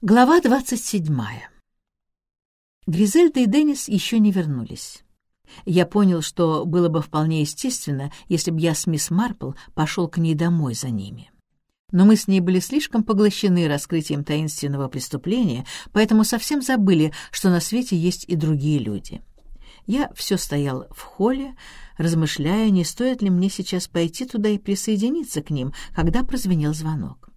Глава двадцать седьмая. Гризельда и Деннис еще не вернулись. Я понял, что было бы вполне естественно, если бы я с мисс Марпл пошел к ней домой за ними. Но мы с ней были слишком поглощены раскрытием таинственного преступления, поэтому совсем забыли, что на свете есть и другие люди. Я все стоял в холле, размышляя, не стоит ли мне сейчас пойти туда и присоединиться к ним, когда прозвенел звонок.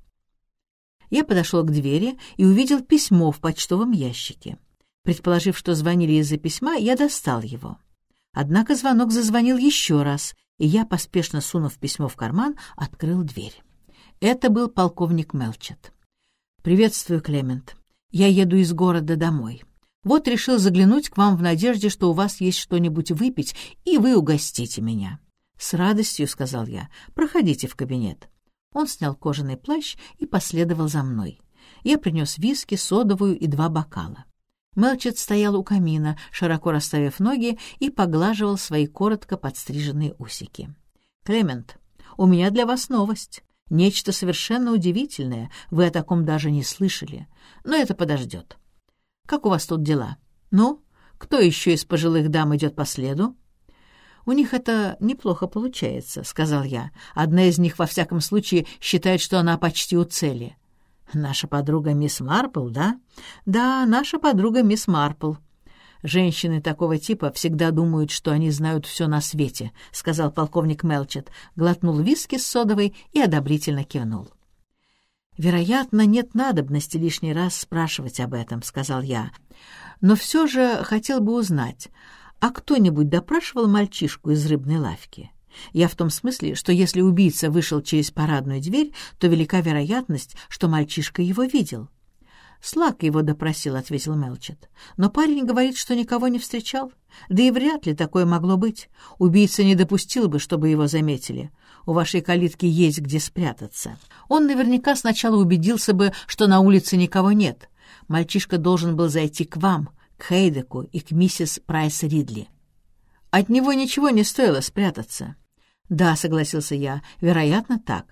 Я подошел к двери и увидел письмо в почтовом ящике. Предположив, что звонили из-за письма, я достал его. Однако звонок зазвонил еще раз, и я, поспешно сунув письмо в карман, открыл дверь. Это был полковник Мелчет. «Приветствую, Клемент. Я еду из города домой. Вот решил заглянуть к вам в надежде, что у вас есть что-нибудь выпить, и вы угостите меня». «С радостью», — сказал я, — «проходите в кабинет». Он снял кожаный плащ и последовал за мной. Я принес виски, содовую и два бокала. Мелчет стоял у камина, широко расставив ноги, и поглаживал свои коротко подстриженные усики. «Клемент, у меня для вас новость. Нечто совершенно удивительное. Вы о таком даже не слышали. Но это подождет. Как у вас тут дела? Ну, кто еще из пожилых дам идет по следу?» «У них это неплохо получается», — сказал я. «Одна из них, во всяком случае, считает, что она почти у цели». «Наша подруга мисс Марпл, да?» «Да, наша подруга мисс Марпл». «Женщины такого типа всегда думают, что они знают все на свете», — сказал полковник Мелчет, глотнул виски с содовой и одобрительно кивнул. «Вероятно, нет надобности лишний раз спрашивать об этом», — сказал я. «Но все же хотел бы узнать, а кто-нибудь допрашивал мальчишку из рыбной лавки? Я в том смысле, что если убийца вышел через парадную дверь, то велика вероятность, что мальчишка его видел. «Слак его допросил», — ответил Мелчет. «Но парень говорит, что никого не встречал. Да и вряд ли такое могло быть. Убийца не допустил бы, чтобы его заметили. У вашей калитки есть где спрятаться. Он наверняка сначала убедился бы, что на улице никого нет. Мальчишка должен был зайти к вам, к Хейдеку и к миссис Прайс Ридли. От него ничего не стоило спрятаться. «Да», — согласился я, — «вероятно, так.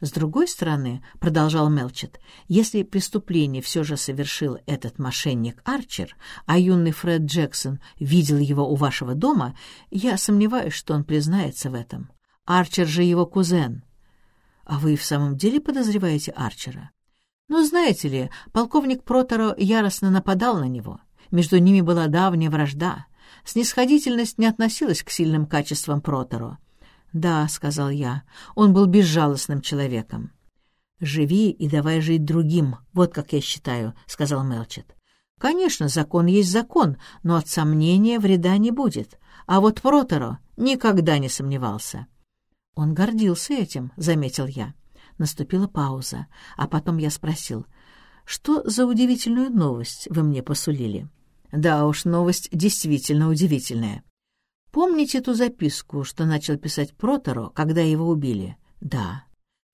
С другой стороны, — продолжал Мелчет, — если преступление все же совершил этот мошенник Арчер, а юный Фред Джексон видел его у вашего дома, я сомневаюсь, что он признается в этом. Арчер же его кузен. А вы в самом деле подозреваете Арчера? Ну, знаете ли, полковник Протеро яростно нападал на него. Между ними была давняя вражда. Снисходительность не относилась к сильным качествам Протеро. «Да», — сказал я, — «он был безжалостным человеком». «Живи и давай жить другим, вот как я считаю», — сказал Мелчет. «Конечно, закон есть закон, но от сомнения вреда не будет. А вот Протеро никогда не сомневался». «Он гордился этим», — заметил я. Наступила пауза, а потом я спросил, «Что за удивительную новость вы мне посулили?» Да уж, новость действительно удивительная. Помните ту записку, что начал писать Проторо, когда его убили? Да.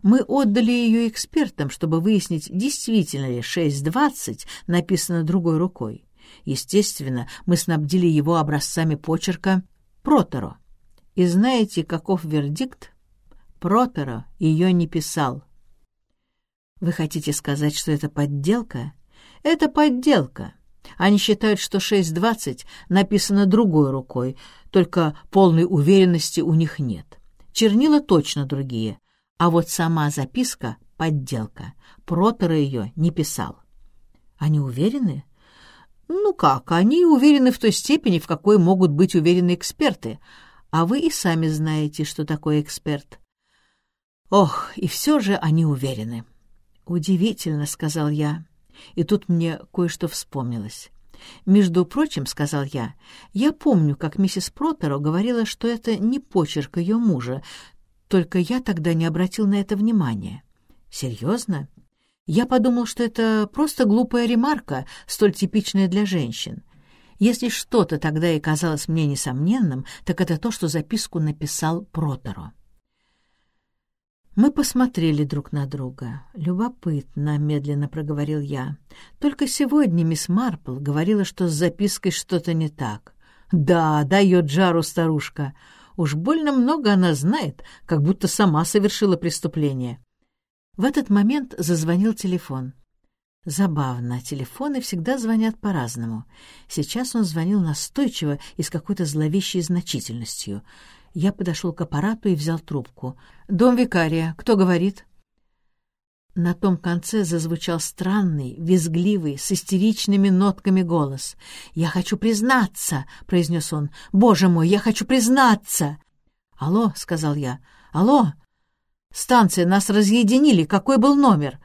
Мы отдали ее экспертам, чтобы выяснить, действительно ли 6.20 написано другой рукой. Естественно, мы снабдили его образцами почерка Проторо. И знаете, каков вердикт? Проторо ее не писал. Вы хотите сказать, что это подделка? Это подделка. Они считают, что 6.20 написано другой рукой, только полной уверенности у них нет. Чернила точно другие, а вот сама записка — подделка. Протера ее не писал. Они уверены? Ну как, они уверены в той степени, в какой могут быть уверены эксперты. А вы и сами знаете, что такое эксперт. Ох, и все же они уверены. «Удивительно», — сказал я. И тут мне кое-что вспомнилось. «Между прочим, — сказал я, — я помню, как миссис Протеро говорила, что это не почерк ее мужа, только я тогда не обратил на это внимания». «Серьезно?» Я подумал, что это просто глупая ремарка, столь типичная для женщин. Если что-то тогда и казалось мне несомненным, так это то, что записку написал Протеро. Мы посмотрели друг на друга. «Любопытно», — медленно проговорил я. «Только сегодня мисс Марпл говорила, что с запиской что-то не так». «Да, дает жару старушка. Уж больно много она знает, как будто сама совершила преступление». В этот момент зазвонил телефон. Забавно, телефоны всегда звонят по-разному. Сейчас он звонил настойчиво и с какой-то зловещей значительностью. Я подошел к аппарату и взял трубку. «Дом викария. Кто говорит?» На том конце зазвучал странный, визгливый, с истеричными нотками голос. «Я хочу признаться!» — произнес он. «Боже мой, я хочу признаться!» «Алло!» — сказал я. «Алло! Станция, нас разъединили. Какой был номер?»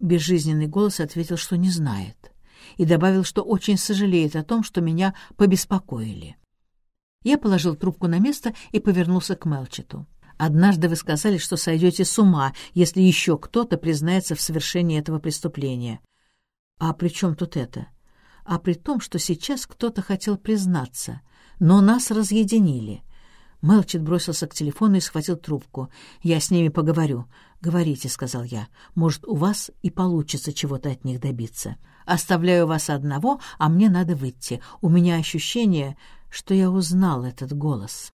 Безжизненный голос ответил, что не знает, и добавил, что очень сожалеет о том, что меня побеспокоили. Я положил трубку на место и повернулся к Мелчету. Однажды вы сказали, что сойдете с ума, если еще кто-то признается в совершении этого преступления. А при чем тут это? А при том, что сейчас кто-то хотел признаться, но нас разъединили. Мелчет бросился к телефону и схватил трубку. «Я с ними поговорю». «Говорите», — сказал я. «Может, у вас и получится чего-то от них добиться. Оставляю вас одного, а мне надо выйти. У меня ощущение, что я узнал этот голос».